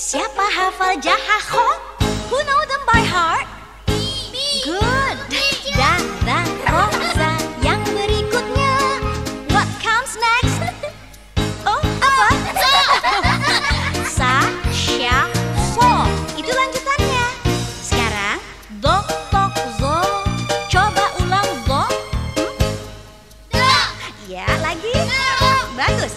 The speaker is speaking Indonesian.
siapa hafal Jahakho? Who know them by heart? Me, Good. Da, da, rosa. Yang berikutnya. What comes next? Oh, apa? Sa, sya, so. Itu lanjutannya. Sekarang, do, tok, zo. Coba ulang do. Hmm? Ya, lagi. Bagus.